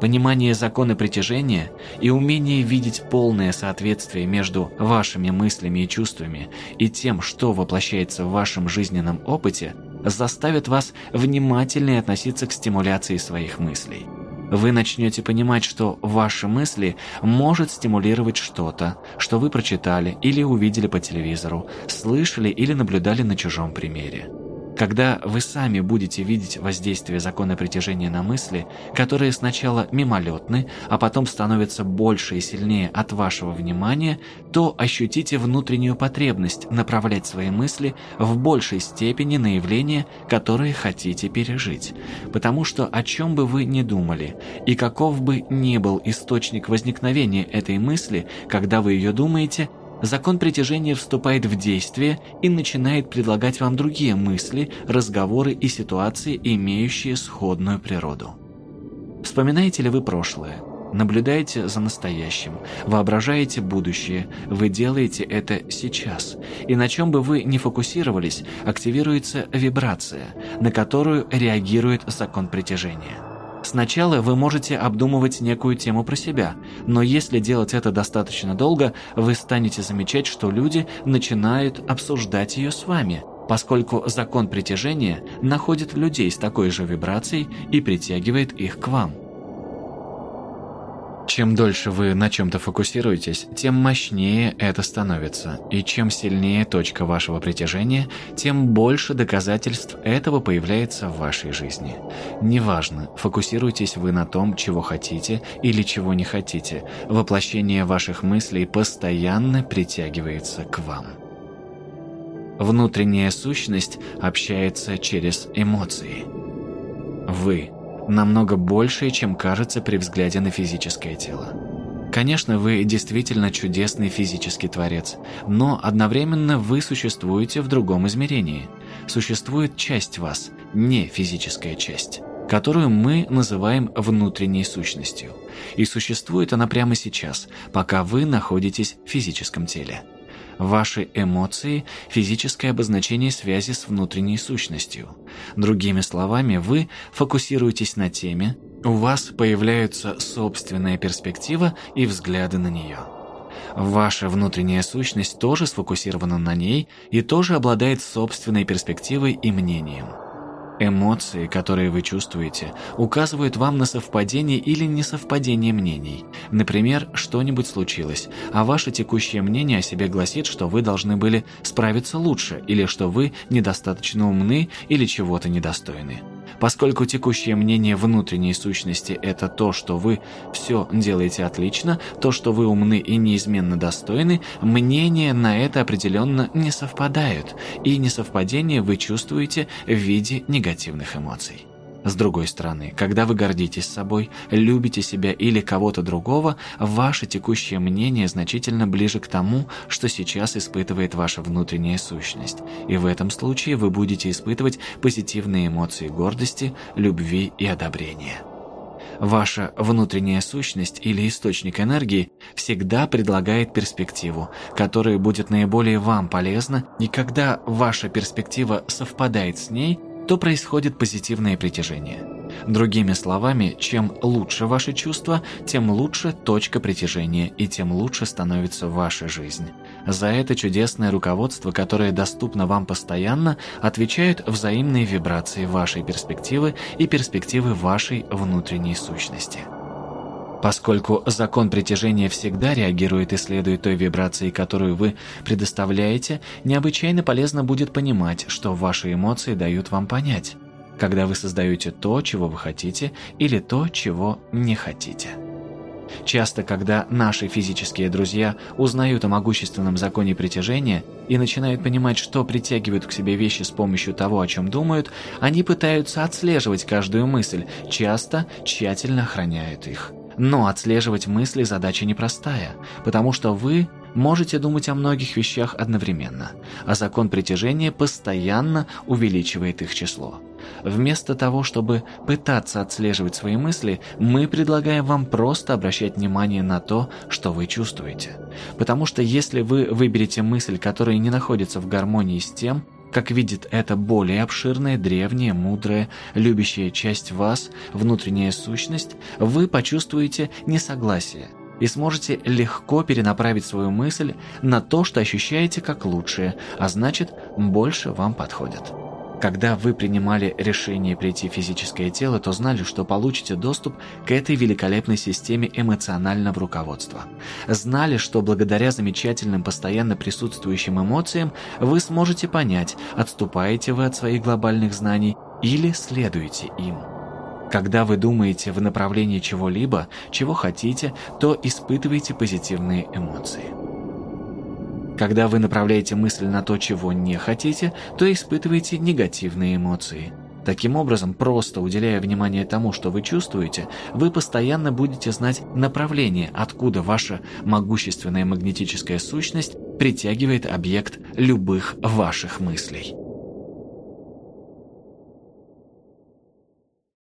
Понимание закона притяжения и умение видеть полное соответствие между вашими мыслями и чувствами и тем, что воплощается в вашем жизненном опыте, заставят вас внимательнее относиться к стимуляции своих мыслей. Вы начнете понимать, что ваши мысли может стимулировать что-то, что вы прочитали или увидели по телевизору, слышали или наблюдали на чужом примере. Когда вы сами будете видеть воздействие закона притяжения на мысли, которые сначала мимолетны, а потом становятся больше и сильнее от вашего внимания, то ощутите внутреннюю потребность направлять свои мысли в большей степени на явления, которые хотите пережить. Потому что о чем бы вы ни думали, и каков бы ни был источник возникновения этой мысли, когда вы ее думаете – закон притяжения вступает в действие и начинает предлагать вам другие мысли, разговоры и ситуации, имеющие сходную природу. Вспоминаете ли вы прошлое? Наблюдаете за настоящим, воображаете будущее, вы делаете это сейчас. И на чем бы вы ни фокусировались, активируется вибрация, на которую реагирует закон притяжения. Сначала вы можете обдумывать некую тему про себя, но если делать это достаточно долго, вы станете замечать, что люди начинают обсуждать ее с вами, поскольку закон притяжения находит людей с такой же вибрацией и притягивает их к вам. Чем дольше вы на чем-то фокусируетесь, тем мощнее это становится, и чем сильнее точка вашего притяжения, тем больше доказательств этого появляется в вашей жизни. Неважно, фокусируйтесь вы на том, чего хотите или чего не хотите, воплощение ваших мыслей постоянно притягивается к вам. Внутренняя сущность общается через эмоции. Вы намного большее, чем кажется при взгляде на физическое тело. Конечно, вы действительно чудесный физический творец, но одновременно вы существуете в другом измерении. Существует часть вас, не физическая часть, которую мы называем внутренней сущностью. И существует она прямо сейчас, пока вы находитесь в физическом теле. Ваши эмоции – физическое обозначение связи с внутренней сущностью. Другими словами, вы фокусируетесь на теме, у вас появляются собственная перспектива и взгляды на нее. Ваша внутренняя сущность тоже сфокусирована на ней и тоже обладает собственной перспективой и мнением – Эмоции, которые вы чувствуете, указывают вам на совпадение или несовпадение мнений. Например, что-нибудь случилось, а ваше текущее мнение о себе гласит, что вы должны были справиться лучше, или что вы недостаточно умны или чего-то недостойны. Поскольку текущее мнение внутренней сущности – это то, что вы все делаете отлично, то, что вы умны и неизменно достойны, мнения на это определенно не совпадают, и несовпадение вы чувствуете в виде негативных эмоций. С другой стороны, когда вы гордитесь собой, любите себя или кого-то другого, ваше текущее мнение значительно ближе к тому, что сейчас испытывает ваша внутренняя сущность. И в этом случае вы будете испытывать позитивные эмоции гордости, любви и одобрения. Ваша внутренняя сущность или источник энергии всегда предлагает перспективу, которая будет наиболее вам полезна, и когда ваша перспектива совпадает с ней – то происходит позитивное притяжение. Другими словами, чем лучше ваши чувства, тем лучше точка притяжения и тем лучше становится ваша жизнь. За это чудесное руководство, которое доступно вам постоянно, отвечают взаимные вибрации вашей перспективы и перспективы вашей внутренней сущности. Поскольку закон притяжения всегда реагирует и следует той вибрации, которую вы предоставляете, необычайно полезно будет понимать, что ваши эмоции дают вам понять, когда вы создаете то, чего вы хотите, или то, чего не хотите. Часто, когда наши физические друзья узнают о могущественном законе притяжения и начинают понимать, что притягивают к себе вещи с помощью того, о чем думают, они пытаются отслеживать каждую мысль, часто тщательно охраняют их. Но отслеживать мысли задача непростая, потому что вы можете думать о многих вещах одновременно, а закон притяжения постоянно увеличивает их число. Вместо того, чтобы пытаться отслеживать свои мысли, мы предлагаем вам просто обращать внимание на то, что вы чувствуете. Потому что если вы выберете мысль, которая не находится в гармонии с тем, как видит это более обширная, древняя, мудрая, любящая часть вас, внутренняя сущность, вы почувствуете несогласие и сможете легко перенаправить свою мысль на то, что ощущаете как лучшее, а значит, больше вам подходит. Когда вы принимали решение прийти в физическое тело, то знали, что получите доступ к этой великолепной системе эмоционального руководства. Знали, что благодаря замечательным постоянно присутствующим эмоциям вы сможете понять, отступаете вы от своих глобальных знаний или следуете им. Когда вы думаете в направлении чего-либо, чего хотите, то испытываете позитивные эмоции. Когда вы направляете мысль на то, чего не хотите, то испытываете негативные эмоции. Таким образом, просто уделяя внимание тому, что вы чувствуете, вы постоянно будете знать направление, откуда ваша могущественная магнетическая сущность притягивает объект любых ваших мыслей.